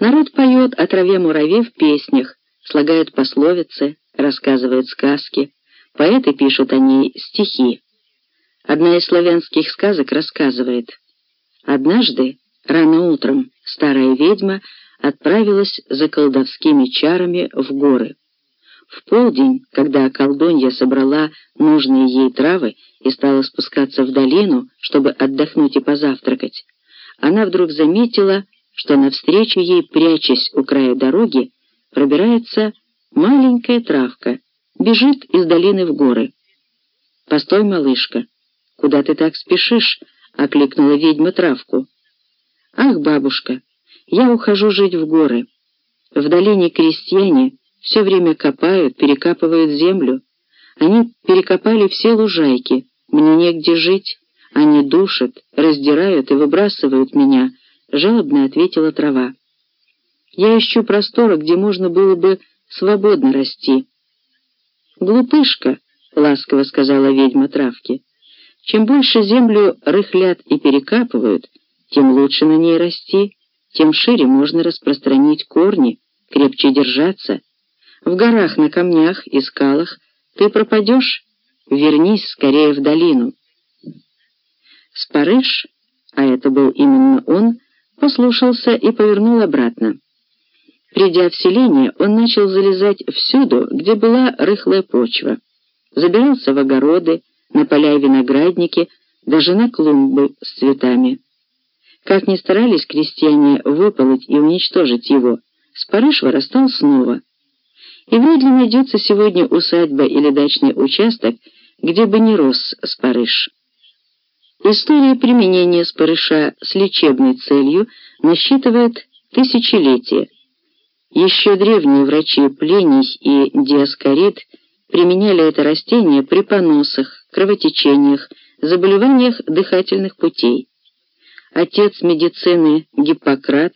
Народ поет о траве муравей в песнях, слагают пословицы, рассказывают сказки, поэты пишут о ней стихи. Одна из славянских сказок рассказывает. Однажды, рано утром, старая ведьма отправилась за колдовскими чарами в горы. В полдень, когда колдунья собрала нужные ей травы и стала спускаться в долину, чтобы отдохнуть и позавтракать, она вдруг заметила, что навстречу ей, прячась у края дороги, пробирается маленькая травка, бежит из долины в горы. «Постой, малышка, куда ты так спешишь?» — окликнула ведьма травку. «Ах, бабушка, я ухожу жить в горы. В долине крестьяне все время копают, перекапывают землю. Они перекопали все лужайки, мне негде жить. Они душат, раздирают и выбрасывают меня», — жалобно ответила трава. «Я ищу простора, где можно было бы свободно расти». «Глупышка», — ласково сказала ведьма травки, — «чем больше землю рыхлят и перекапывают, тем лучше на ней расти, тем шире можно распространить корни, крепче держаться. В горах, на камнях и скалах ты пропадешь, вернись скорее в долину». Спарыш, а это был именно он, послушался и повернул обратно. Придя в селение, он начал залезать всюду, где была рыхлая почва. Забирался в огороды, на поля и виноградники, даже на клумбы с цветами. Как ни старались крестьяне выполоть и уничтожить его, спарыш вырастал снова. И вряд ли найдется сегодня усадьба или дачный участок, где бы не рос спарыш. История применения спарыша с лечебной целью насчитывает тысячелетия. Еще древние врачи Плений и Диаскорид применяли это растение при поносах, кровотечениях, заболеваниях дыхательных путей. Отец медицины Гиппократ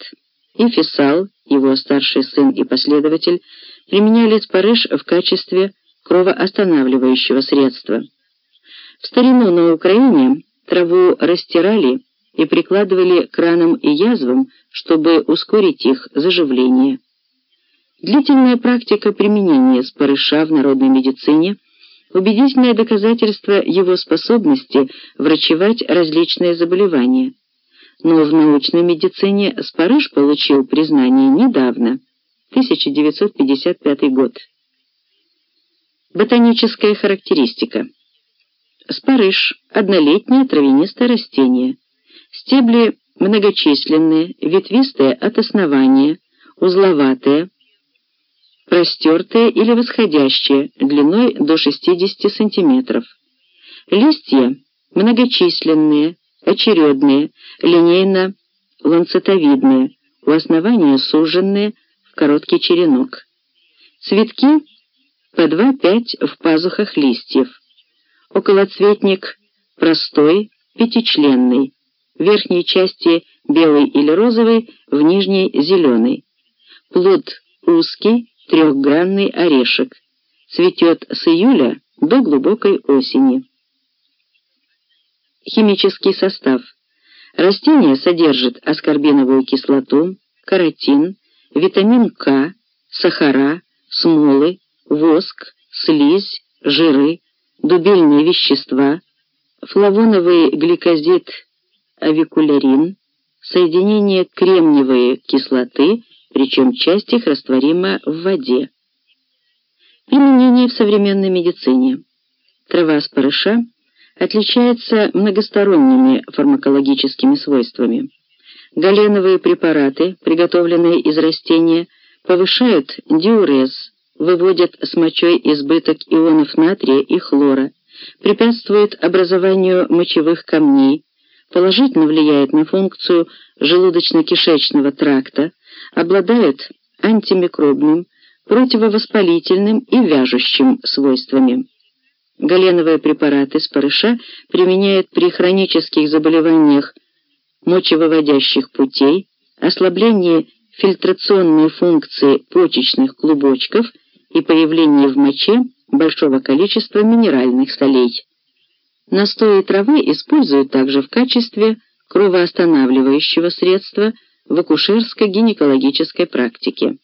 и Фисал, его старший сын и последователь, применяли спарыш в качестве кровоостанавливающего средства. В старину на Украине Траву растирали и прикладывали к ранам и язвам, чтобы ускорить их заживление. Длительная практика применения спарыша в народной медицине – убедительное доказательство его способности врачевать различные заболевания. Но в научной медицине спарыш получил признание недавно, 1955 год. Ботаническая характеристика – Спарыш – однолетнее травянистое растение. Стебли многочисленные, ветвистые от основания, узловатые, простертые или восходящие, длиной до 60 см. Листья многочисленные, очередные, линейно-ланцетовидные, у основания суженные в короткий черенок. Цветки по 2-5 в пазухах листьев. Околоцветник простой, пятичленный, в верхней части белый или розовый, в нижней зеленый. Плод узкий, трехгранный орешек. Цветет с июля до глубокой осени. Химический состав. Растение содержит аскорбиновую кислоту, каротин, витамин К, сахара, смолы, воск, слизь, жиры, дубильные вещества, флавоновый гликозид авикулярин, соединение кремниевой кислоты, причем часть их растворима в воде. Применение в современной медицине. Трава спарыша отличается многосторонними фармакологическими свойствами. Галеновые препараты, приготовленные из растения, повышают диурез, выводят с мочой избыток ионов натрия и хлора, препятствует образованию мочевых камней, положительно влияет на функцию желудочно-кишечного тракта, обладает антимикробным, противовоспалительным и вяжущим свойствами. Галеновые препараты спарыша применяют при хронических заболеваниях мочевыводящих путей, ослаблении фильтрационной функции почечных клубочков и появление в моче большого количества минеральных солей. Настои травы используют также в качестве кровоостанавливающего средства в акушерско-гинекологической практике.